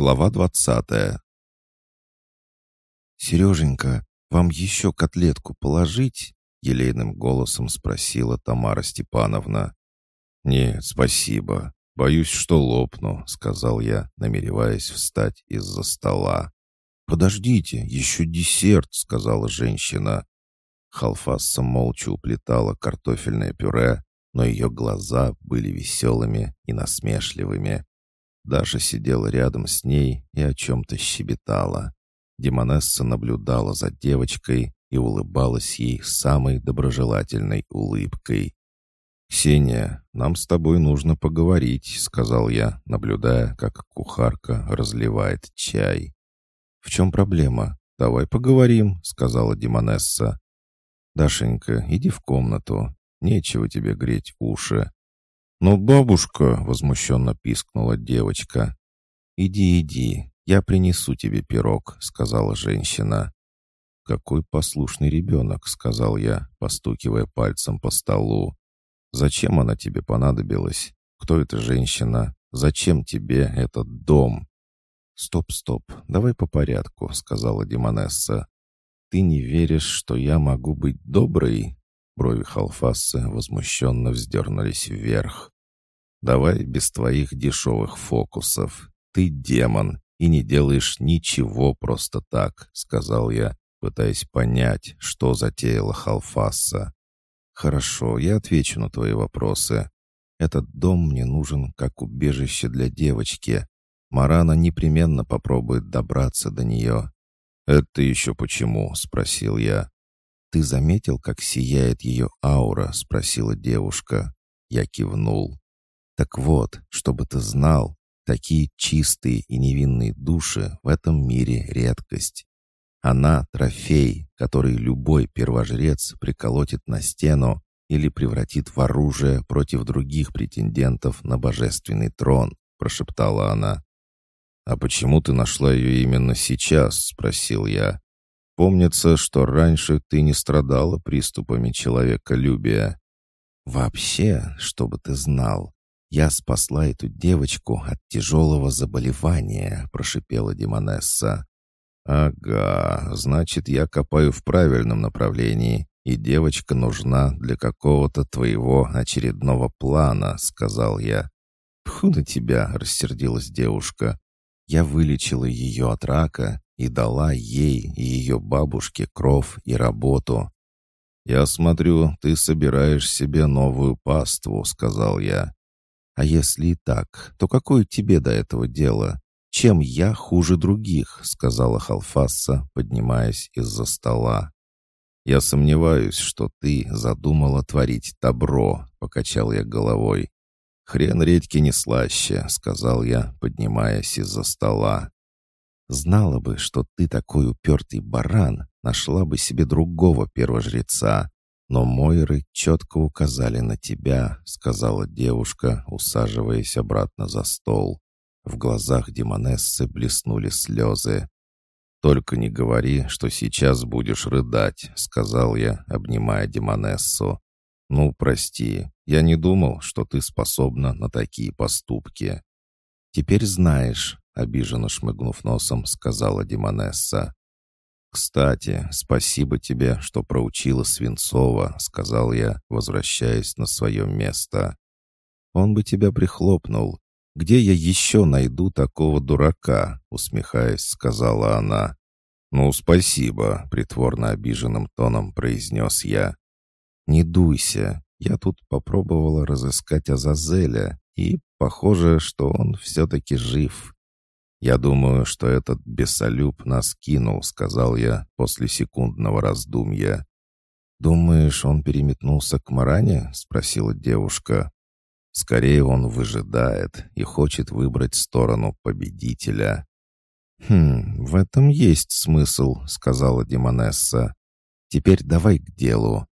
Глава двадцатая. «Сереженька, вам еще котлетку положить?» — елейным голосом спросила Тамара Степановна. «Нет, спасибо. Боюсь, что лопну», — сказал я, намереваясь встать из-за стола. «Подождите, еще десерт», — сказала женщина. Халфасса молча уплетала картофельное пюре, но ее глаза были веселыми и насмешливыми. Даша сидела рядом с ней и о чем-то щебетала. Демонесса наблюдала за девочкой и улыбалась ей самой доброжелательной улыбкой. «Ксения, нам с тобой нужно поговорить», — сказал я, наблюдая, как кухарка разливает чай. «В чем проблема? Давай поговорим», — сказала Демонесса. «Дашенька, иди в комнату. Нечего тебе греть уши. «Но бабушка!» — возмущенно пискнула девочка. «Иди, иди, я принесу тебе пирог», — сказала женщина. «Какой послушный ребенок», — сказал я, постукивая пальцем по столу. «Зачем она тебе понадобилась? Кто эта женщина? Зачем тебе этот дом?» «Стоп, стоп, давай по порядку», — сказала Демонесса. «Ты не веришь, что я могу быть доброй?» Брови Халфасы возмущенно вздернулись вверх. «Давай без твоих дешевых фокусов. Ты демон и не делаешь ничего просто так», — сказал я, пытаясь понять, что затеяла Халфаса. «Хорошо, я отвечу на твои вопросы. Этот дом мне нужен как убежище для девочки. Марана непременно попробует добраться до нее». «Это еще почему?» — спросил я. «Ты заметил, как сияет ее аура?» — спросила девушка. Я кивнул. «Так вот, чтобы ты знал, такие чистые и невинные души в этом мире редкость. Она — трофей, который любой первожрец приколотит на стену или превратит в оружие против других претендентов на божественный трон», — прошептала она. «А почему ты нашла ее именно сейчас?» — спросил я. Помнится, что раньше ты не страдала приступами человеколюбия. Вообще, чтобы ты знал, я спасла эту девочку от тяжелого заболевания, прошипела Демонесса. Ага, значит, я копаю в правильном направлении, и девочка нужна для какого-то твоего очередного плана, сказал я. Пху на тебя, рассердилась девушка. Я вылечила ее от рака и дала ей и ее бабушке кров и работу. «Я смотрю, ты собираешь себе новую паству», — сказал я. «А если и так, то какое тебе до этого дело? Чем я хуже других?» — сказала Халфасса, поднимаясь из-за стола. «Я сомневаюсь, что ты задумала творить добро», — покачал я головой. «Хрен редьки не слаще», — сказал я, поднимаясь из-за стола. Знала бы, что ты такой упертый баран, нашла бы себе другого первожреца. Но Мойры четко указали на тебя, сказала девушка, усаживаясь обратно за стол. В глазах Демонессы блеснули слезы. «Только не говори, что сейчас будешь рыдать», — сказал я, обнимая Демонессу. «Ну, прости, я не думал, что ты способна на такие поступки». «Теперь знаешь, обиженно шмыгнув носом, сказала Демонесса. «Кстати, спасибо тебе, что проучила Свинцова», — сказал я, возвращаясь на свое место. «Он бы тебя прихлопнул. Где я еще найду такого дурака?» — усмехаясь, сказала она. «Ну, спасибо», — притворно обиженным тоном произнес я. «Не дуйся. Я тут попробовала разыскать Азазеля, и похоже, что он все-таки жив. «Я думаю, что этот бесолюб нас кинул», — сказал я после секундного раздумья. «Думаешь, он переметнулся к Маране?» — спросила девушка. «Скорее он выжидает и хочет выбрать сторону победителя». «Хм, в этом есть смысл», — сказала Демонесса. «Теперь давай к делу.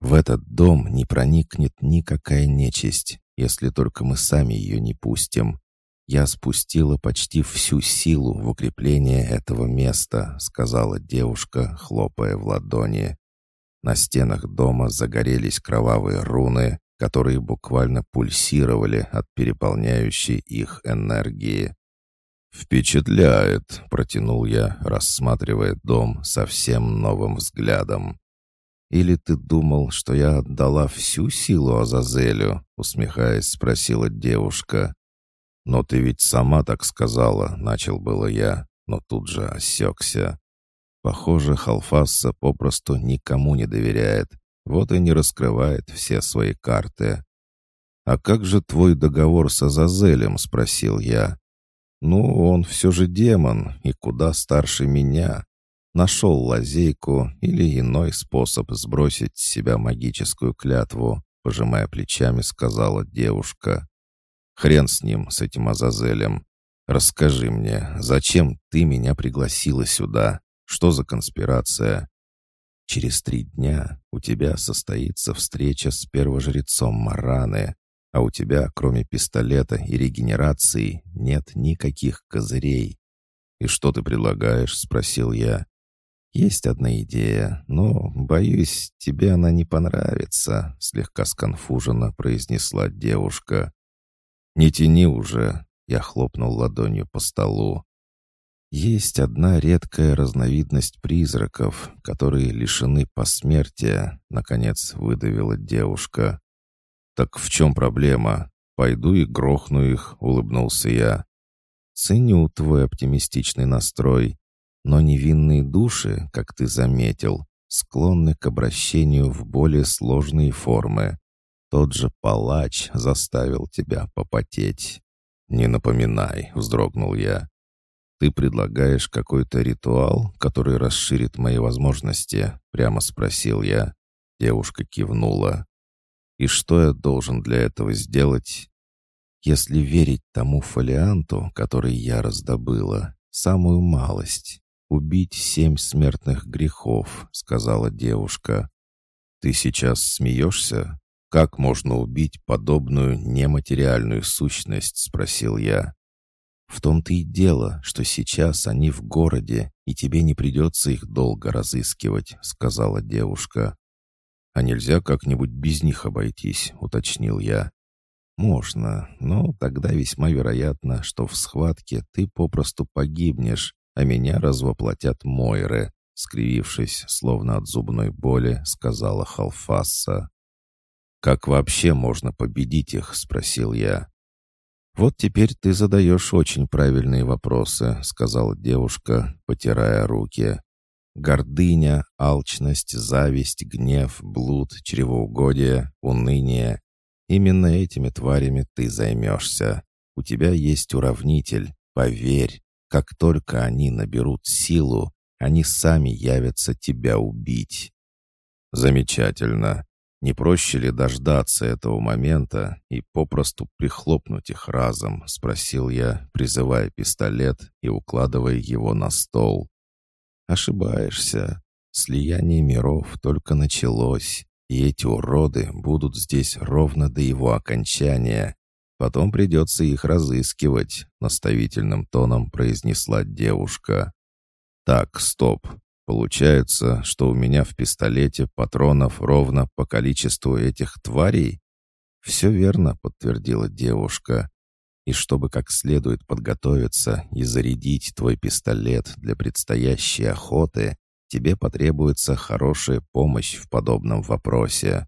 В этот дом не проникнет никакая нечисть, если только мы сами ее не пустим. «Я спустила почти всю силу в укрепление этого места», — сказала девушка, хлопая в ладони. На стенах дома загорелись кровавые руны, которые буквально пульсировали от переполняющей их энергии. «Впечатляет», — протянул я, рассматривая дом совсем новым взглядом. «Или ты думал, что я отдала всю силу Азазелю?» — усмехаясь, спросила девушка. «Но ты ведь сама так сказала», — начал было я, но тут же осекся. Похоже, Халфасса попросту никому не доверяет, вот и не раскрывает все свои карты. «А как же твой договор с Азазелем?» — спросил я. «Ну, он все же демон и куда старше меня. Нашел лазейку или иной способ сбросить с себя магическую клятву», — пожимая плечами, сказала девушка. «Хрен с ним, с этим Азазелем. Расскажи мне, зачем ты меня пригласила сюда? Что за конспирация?» «Через три дня у тебя состоится встреча с первожрецом Мараны, а у тебя, кроме пистолета и регенерации, нет никаких козырей». «И что ты предлагаешь?» — спросил я. «Есть одна идея, но, боюсь, тебе она не понравится», — слегка сконфуженно произнесла девушка. «Не тяни уже», — я хлопнул ладонью по столу. «Есть одна редкая разновидность призраков, которые лишены посмертия», — наконец выдавила девушка. «Так в чем проблема? Пойду и грохну их», — улыбнулся я. «Ценю твой оптимистичный настрой, но невинные души, как ты заметил, склонны к обращению в более сложные формы. Тот же палач заставил тебя попотеть». «Не напоминай», — вздрогнул я. «Ты предлагаешь какой-то ритуал, который расширит мои возможности?» — прямо спросил я. Девушка кивнула. И что я должен для этого сделать? Если верить тому фолианту, который я раздобыла, самую малость — убить семь смертных грехов, сказала девушка. Ты сейчас смеешься? Как можно убить подобную нематериальную сущность? спросил я. В том-то и дело, что сейчас они в городе, и тебе не придется их долго разыскивать, сказала девушка. «А нельзя как-нибудь без них обойтись?» — уточнил я. «Можно, но тогда весьма вероятно, что в схватке ты попросту погибнешь, а меня развоплотят Мойры», — скривившись, словно от зубной боли, сказала Халфасса. «Как вообще можно победить их?» — спросил я. «Вот теперь ты задаешь очень правильные вопросы», — сказала девушка, потирая руки. Гордыня, алчность, зависть, гнев, блуд, чревоугодие, уныние. Именно этими тварями ты займешься. У тебя есть уравнитель, поверь. Как только они наберут силу, они сами явятся тебя убить. Замечательно. Не проще ли дождаться этого момента и попросту прихлопнуть их разом? Спросил я, призывая пистолет и укладывая его на стол. Ошибаешься. Слияние миров только началось, и эти уроды будут здесь ровно до его окончания. Потом придется их разыскивать», — наставительным тоном произнесла девушка. «Так, стоп. Получается, что у меня в пистолете патронов ровно по количеству этих тварей?» «Все верно», — подтвердила девушка. И чтобы как следует подготовиться и зарядить твой пистолет для предстоящей охоты, тебе потребуется хорошая помощь в подобном вопросе.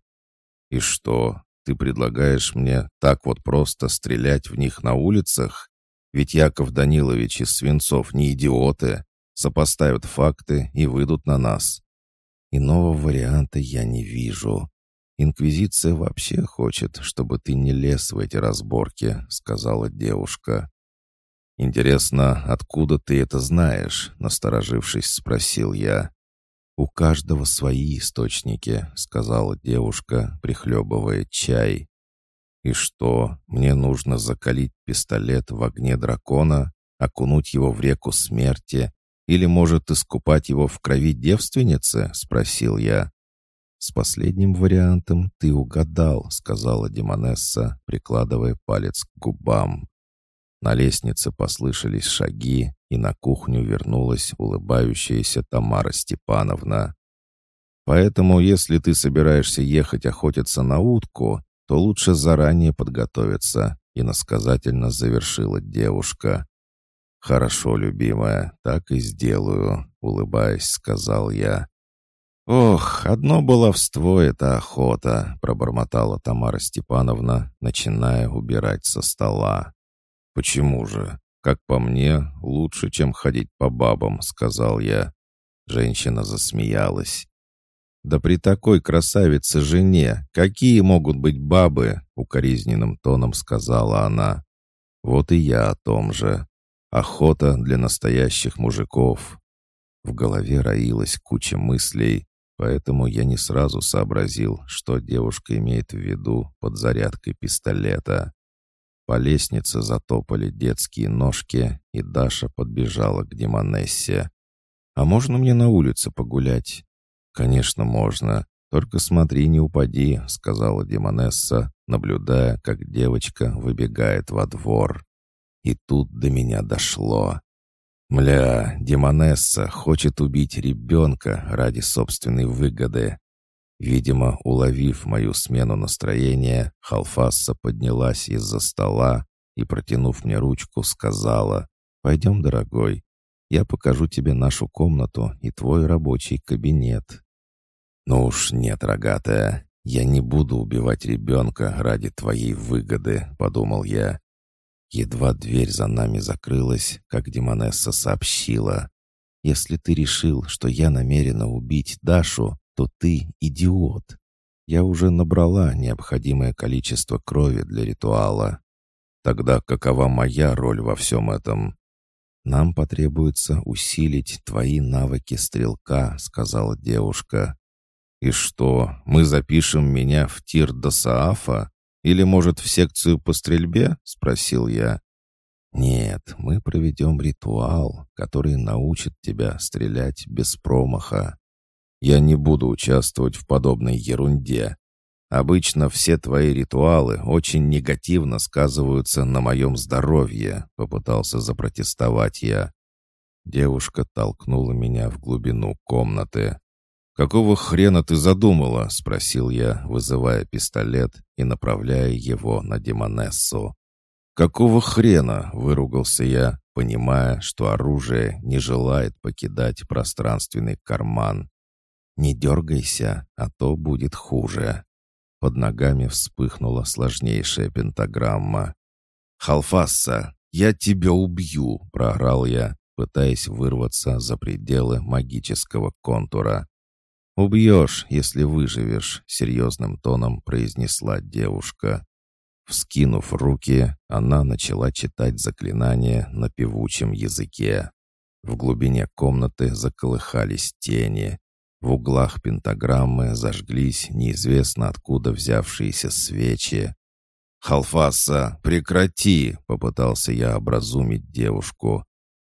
И что, ты предлагаешь мне так вот просто стрелять в них на улицах? Ведь Яков Данилович и Свинцов не идиоты, сопоставят факты и выйдут на нас. Иного варианта я не вижу. «Инквизиция вообще хочет, чтобы ты не лез в эти разборки», — сказала девушка. «Интересно, откуда ты это знаешь?» — насторожившись, спросил я. «У каждого свои источники», — сказала девушка, прихлебывая чай. «И что, мне нужно закалить пистолет в огне дракона, окунуть его в реку смерти или, может, искупать его в крови девственницы?» — спросил я. «С последним вариантом ты угадал», — сказала Демонесса, прикладывая палец к губам. На лестнице послышались шаги, и на кухню вернулась улыбающаяся Тамара Степановна. «Поэтому, если ты собираешься ехать охотиться на утку, то лучше заранее подготовиться», — иносказательно завершила девушка. «Хорошо, любимая, так и сделаю», — улыбаясь, сказал я. «Ох, одно баловство — это охота», — пробормотала Тамара Степановна, начиная убирать со стола. «Почему же? Как по мне, лучше, чем ходить по бабам», — сказал я. Женщина засмеялась. «Да при такой красавице жене какие могут быть бабы?» — укоризненным тоном сказала она. «Вот и я о том же. Охота для настоящих мужиков». В голове роилась куча мыслей, поэтому я не сразу сообразил, что девушка имеет в виду под зарядкой пистолета. По лестнице затопали детские ножки, и Даша подбежала к Демонессе. «А можно мне на улице погулять?» «Конечно, можно. Только смотри, не упади», — сказала Демонесса, наблюдая, как девочка выбегает во двор. И тут до меня дошло. Мля, Демонесса хочет убить ребенка ради собственной выгоды. Видимо, уловив мою смену настроения, Халфасса поднялась из-за стола и, протянув мне ручку, сказала «Пойдем, дорогой, я покажу тебе нашу комнату и твой рабочий кабинет». «Ну уж нет, рогатая, я не буду убивать ребенка ради твоей выгоды», — подумал я. Едва дверь за нами закрылась, как Демонесса сообщила. «Если ты решил, что я намерена убить Дашу, то ты идиот. Я уже набрала необходимое количество крови для ритуала. Тогда какова моя роль во всем этом?» «Нам потребуется усилить твои навыки стрелка», — сказала девушка. «И что, мы запишем меня в тир до? Или, может, в секцию по стрельбе?» — спросил я. «Нет, мы проведем ритуал, который научит тебя стрелять без промаха. Я не буду участвовать в подобной ерунде. Обычно все твои ритуалы очень негативно сказываются на моем здоровье», — попытался запротестовать я. Девушка толкнула меня в глубину комнаты. «Какого хрена ты задумала?» — спросил я, вызывая пистолет и направляя его на Демонессу. «Какого хрена?» — выругался я, понимая, что оружие не желает покидать пространственный карман. «Не дергайся, а то будет хуже». Под ногами вспыхнула сложнейшая пентаграмма. «Халфасса, я тебя убью!» — проорал я, пытаясь вырваться за пределы магического контура. «Убьешь, если выживешь», — серьезным тоном произнесла девушка. Вскинув руки, она начала читать заклинание на певучем языке. В глубине комнаты заколыхались тени. В углах пентаграммы зажглись неизвестно откуда взявшиеся свечи. «Халфаса, прекрати!» — попытался я образумить девушку.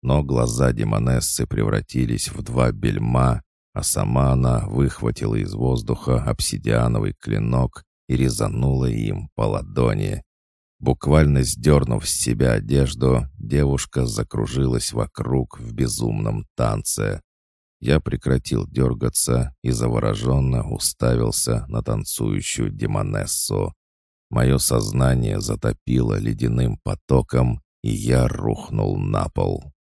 Но глаза демонессы превратились в два бельма, а сама она выхватила из воздуха обсидиановый клинок и резанула им по ладони. Буквально сдернув с себя одежду, девушка закружилась вокруг в безумном танце. Я прекратил дергаться и завороженно уставился на танцующую демонессу. Мое сознание затопило ледяным потоком, и я рухнул на пол.